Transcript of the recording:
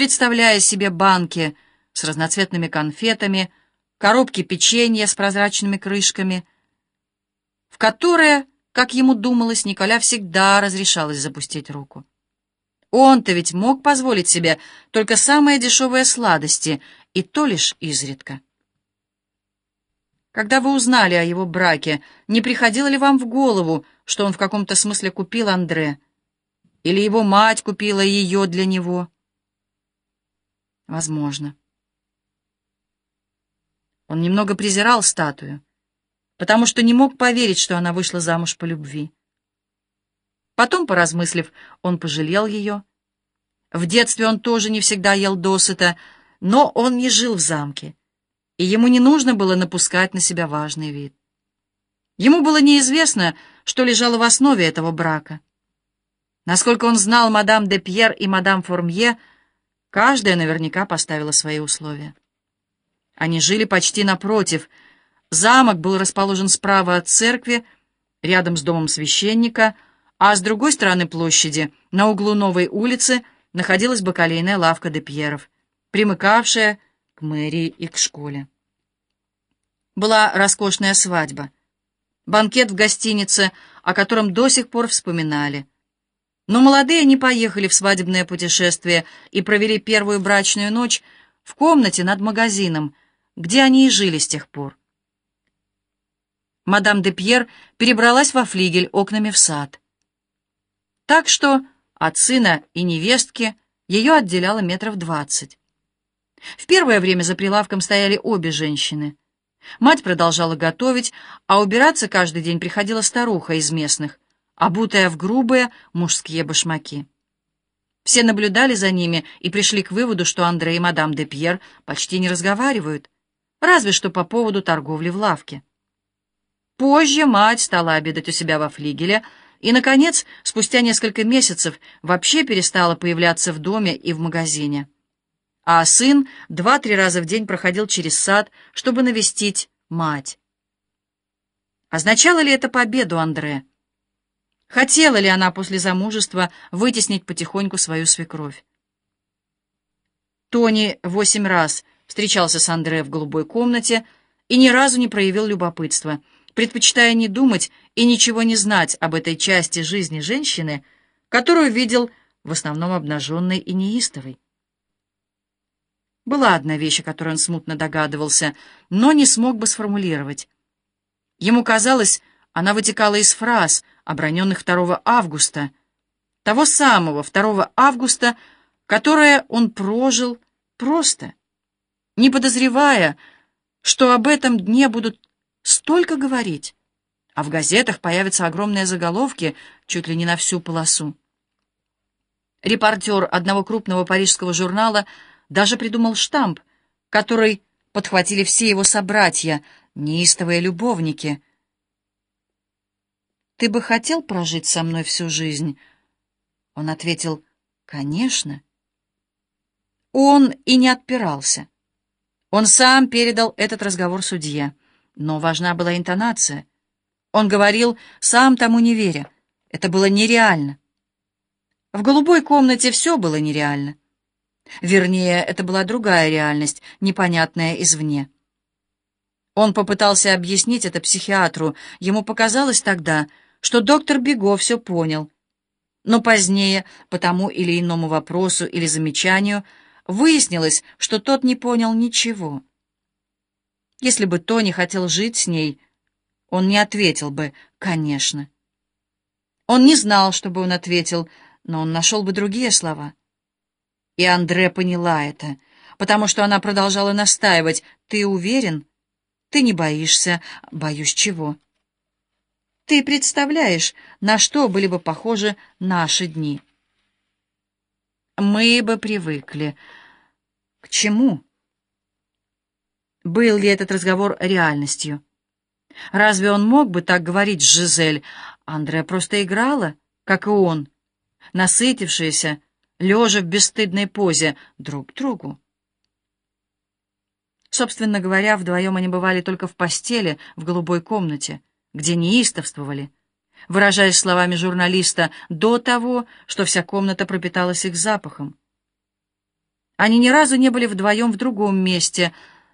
представляя себе банки с разноцветными конфетами, коробки печенья с прозрачными крышками, в которые, как ему думалось, Николя всегда разрешалось запустить руку. Он-то ведь мог позволить себе только самые дешевые сладости, и то лишь изредка. Когда вы узнали о его браке, не приходило ли вам в голову, что он в каком-то смысле купил Андре? Или его мать купила ее для него? Возможно. Он немного презирал статую, потому что не мог поверить, что она вышла замуж по любви. Потом, поразмыслив, он пожалел ее. В детстве он тоже не всегда ел досыта, но он не жил в замке, и ему не нужно было напускать на себя важный вид. Ему было неизвестно, что лежало в основе этого брака. Насколько он знал мадам де Пьер и мадам Формье, каждая наверняка поставила свои условия. Они жили почти напротив. Замок был расположен справа от церкви, рядом с домом священника — а с другой стороны площади, на углу новой улицы, находилась бакалейная лавка де Пьеров, примыкавшая к мэрии и к школе. Была роскошная свадьба. Банкет в гостинице, о котором до сих пор вспоминали. Но молодые не поехали в свадебное путешествие и провели первую брачную ночь в комнате над магазином, где они и жили с тех пор. Мадам де Пьер перебралась во флигель окнами в сад. Так что от сына и невестки ее отделяло метров двадцать. В первое время за прилавком стояли обе женщины. Мать продолжала готовить, а убираться каждый день приходила старуха из местных, обутая в грубые мужские башмаки. Все наблюдали за ними и пришли к выводу, что Андрей и мадам де Пьер почти не разговаривают, разве что по поводу торговли в лавке. Позже мать стала обедать у себя во флигеле, и, наконец, спустя несколько месяцев вообще перестала появляться в доме и в магазине. А сын два-три раза в день проходил через сад, чтобы навестить мать. Означало ли это победу Андре? Хотела ли она после замужества вытеснить потихоньку свою свекровь? Тони восемь раз встречался с Андре в голубой комнате и ни разу не проявил любопытства — предпочитая не думать и ничего не знать об этой части жизни женщины, которую видел в основном обнаженной и неистовой. Была одна вещь, о которой он смутно догадывался, но не смог бы сформулировать. Ему казалось, она вытекала из фраз, оброненных 2 августа, того самого 2 августа, которое он прожил просто, не подозревая, что об этом дне будут Столько говорить. А в газетах появятся огромные заголовки чуть ли не на всю полосу. Репортер одного крупного парижского журнала даже придумал штамп, который подхватили все его собратья, неистовые любовники. «Ты бы хотел прожить со мной всю жизнь?» Он ответил, «Конечно». Он и не отпирался. Он сам передал этот разговор судье. Но важна была интонация. Он говорил, сам тому не веря. Это было нереально. В голубой комнате все было нереально. Вернее, это была другая реальность, непонятная извне. Он попытался объяснить это психиатру. Ему показалось тогда, что доктор Бего все понял. Но позднее, по тому или иному вопросу или замечанию, выяснилось, что тот не понял ничего. Если бы Тони хотел жить с ней, он не ответил бы «конечно». Он не знал, что бы он ответил, но он нашел бы другие слова. И Андре поняла это, потому что она продолжала настаивать. «Ты уверен? Ты не боишься? Боюсь чего?» «Ты представляешь, на что были бы похожи наши дни?» «Мы бы привыкли». «К чему?» Был ли этот разговор реальностью? Разве он мог бы так говорить с Жизель? Андреа просто играла, как и он, насытившаяся, лежа в бесстыдной позе друг к другу. Собственно говоря, вдвоем они бывали только в постели в голубой комнате, где неистовствовали, выражаясь словами журналиста, до того, что вся комната пропиталась их запахом. Они ни разу не были вдвоем в другом месте,